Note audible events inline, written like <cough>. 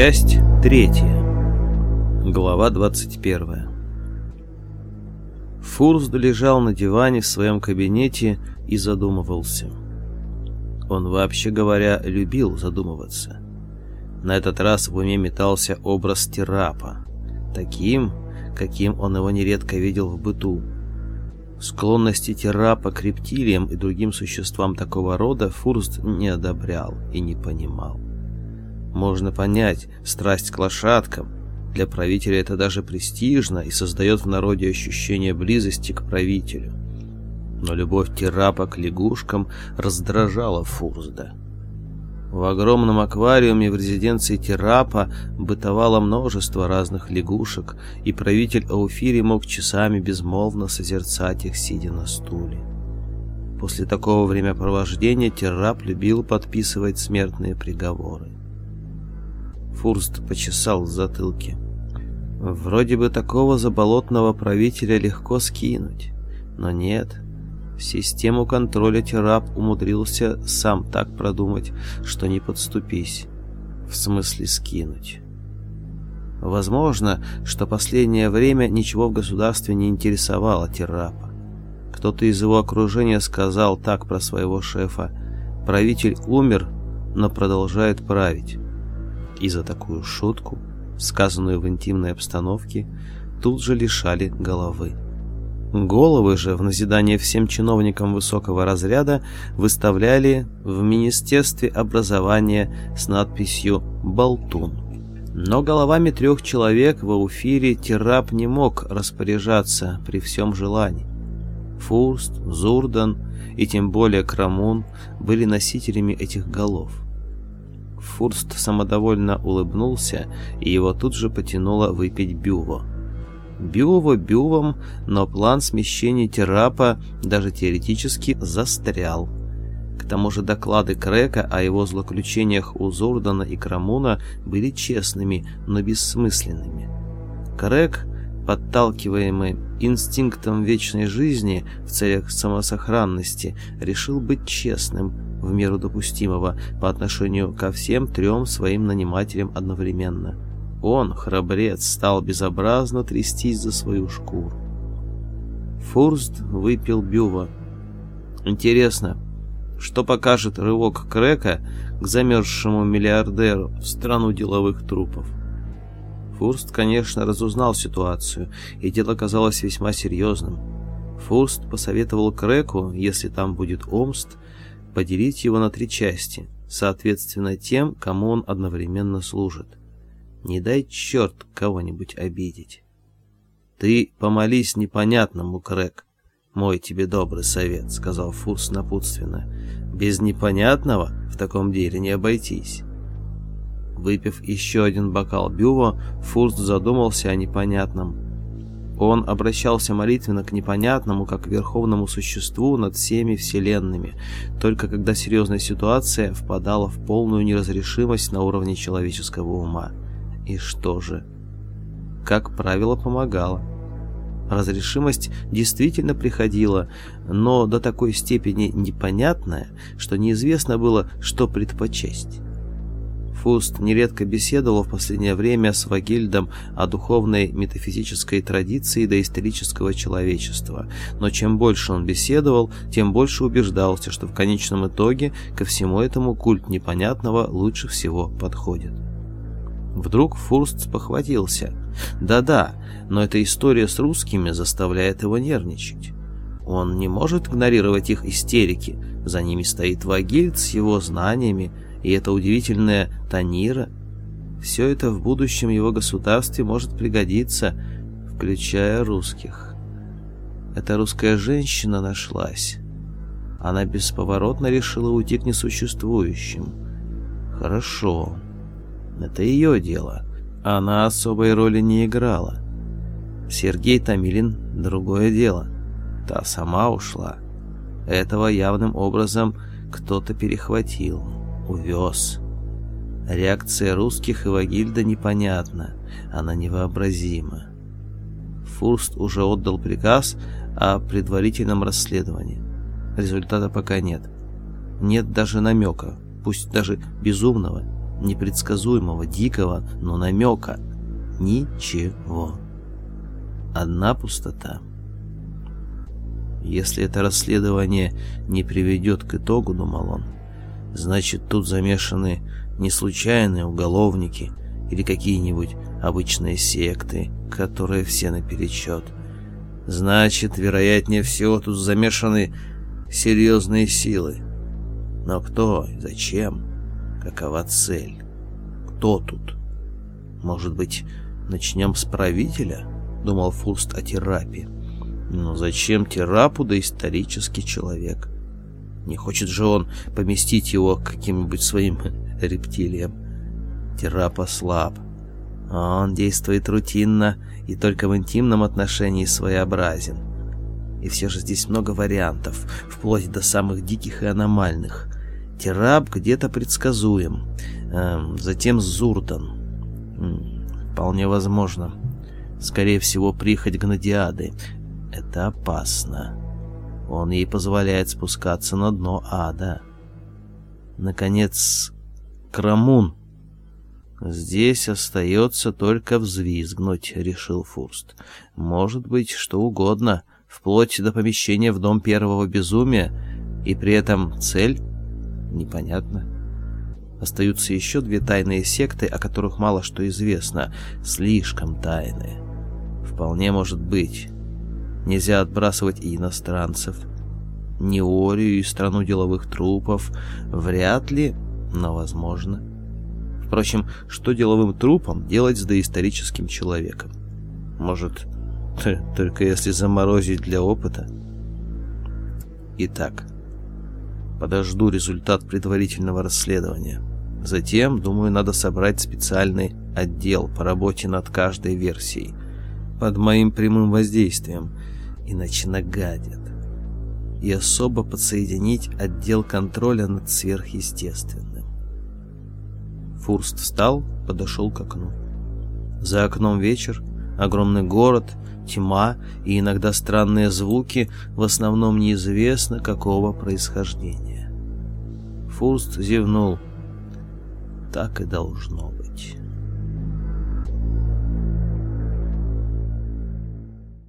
Часть третья. Глава 21. Фурст лежал на диване в своем кабинете и задумывался. Он, вообще говоря, любил задумываться. На этот раз в уме метался образ Терапа, таким, каким он его нередко видел в быту. Склонности Терапа к рептилиям и другим существам такого рода Фурст не одобрял и не понимал. Можно понять страсть к лошадкам. Для правителя это даже престижно и создает в народе ощущение близости к правителю. Но любовь Терапа к лягушкам раздражала Фурзда. В огромном аквариуме в резиденции Терапа бытовало множество разных лягушек, и правитель Ауфири мог часами безмолвно созерцать их, сидя на стуле. После такого времяпровождения Терап любил подписывать смертные приговоры. Фурст почесал в затылке. Вроде бы такого заболотного правителя легко скинуть, но нет. Систему контроля Терап умудрился сам так продумать, что не подступись. В смысле скинуть. Возможно, что последнее время ничего в государстве не интересовало Терапа. Кто-то из его окружения сказал так про своего шефа. Правитель умер, но продолжает править и за такую шутку, сказанную в интимной обстановке, тут же лишали головы. Головы же в назидание всем чиновникам высокого разряда выставляли в Министерстве образования с надписью «Болтун». Но головами трех человек в Ауфире Террап не мог распоряжаться при всем желании. Фурст, Зурдан и тем более Крамун были носителями этих голов. Фурст самодовольно улыбнулся, и его тут же потянуло выпить бюво. Бюво бювом, но план смещения Терапа даже теоретически застрял. К тому же доклады Крека о его злоключениях у Зурдана и Крамуна были честными, но бессмысленными. Крек, подталкиваемый инстинктом вечной жизни в целях самосохранности, решил быть честным, в меру допустимого по отношению ко всем трем своим нанимателям одновременно. Он, храбрец, стал безобразно трястись за свою шкуру. Фурст выпил бюва. Интересно, что покажет рывок Крека к замерзшему миллиардеру в страну деловых трупов? Фурст, конечно, разузнал ситуацию, и дело казалось весьма серьезным. Фурст посоветовал Креку, если там будет Омст, поделить его на три части, соответственно тем, кому он одновременно служит. Не дай черт кого-нибудь обидеть. Ты помолись непонятному, Крэк. Мой тебе добрый совет, сказал Фурс напутственно. Без непонятного в таком деле не обойтись. Выпив еще один бокал бюва, Фурст задумался о непонятном. Он обращался молитвенно к непонятному, как верховному существу над всеми вселенными, только когда серьезная ситуация впадала в полную неразрешимость на уровне человеческого ума. И что же? Как правило, помогало. Разрешимость действительно приходила, но до такой степени непонятная, что неизвестно было, что предпочесть. Фуст нередко беседовал в последнее время с Вагильдом о духовной метафизической традиции доисторического человечества, но чем больше он беседовал, тем больше убеждался, что в конечном итоге ко всему этому культ непонятного лучше всего подходит. Вдруг Фурст спохватился. Да-да, но эта история с русскими заставляет его нервничать. Он не может игнорировать их истерики, за ними стоит Вагильд с его знаниями, и эта удивительная Танира, все это в будущем его государстве может пригодиться, включая русских. Эта русская женщина нашлась. Она бесповоротно решила уйти к несуществующим. Хорошо. Это ее дело. Она особой роли не играла. Сергей Томилин — другое дело. Та сама ушла. Этого явным образом кто-то перехватил увез. Реакция русских и Вагильда непонятна, она невообразима. Фурст уже отдал приказ о предварительном расследовании. Результата пока нет. Нет даже намека, пусть даже безумного, непредсказуемого, дикого, но намека. Ничего. Одна пустота. Если это расследование не приведет к итогу, думал он, значит тут замешаны не случайные уголовники или какие-нибудь обычные секты, которые все наперечет. Значит, вероятнее всего, тут замешаны серьезные силы. Но кто зачем? Какова цель? Кто тут? Может быть, начнем с правителя? Думал Фурст о терапии. Но зачем терапу да исторический человек? Не хочет же он поместить его к каким-нибудь своим <laughs> рептилиям. Терапа слаб. Он действует рутинно и только в интимном отношении своеобразен. И все же здесь много вариантов, вплоть до самых диких и аномальных. Терап где-то предсказуем. Эм, затем Зурдан. Вполне возможно. Скорее всего, прихоть Гнадиады. Это опасно. Он ей позволяет спускаться на дно ада. Наконец, Крамун. Здесь остается только взвизгнуть, решил Фурст. Может быть, что угодно, вплоть до помещения в дом первого безумия, и при этом цель непонятна. Остаются еще две тайные секты, о которых мало что известно, слишком тайные. Вполне может быть. Нельзя отбрасывать и иностранцев. Неорию и страну деловых трупов. Вряд ли, но возможно. Впрочем, что деловым трупом делать с доисторическим человеком? Может, только если заморозить для опыта? Итак, подожду результат предварительного расследования. Затем, думаю, надо собрать специальный отдел по работе над каждой версией под моим прямым воздействием, иначе нагадят. И особо подсоединить отдел контроля над сверхъестественным. Фурст встал, подошел к окну. За окном вечер, огромный город, тьма и иногда странные звуки, в основном неизвестно какого происхождения. Фурст зевнул. Так и должно быть.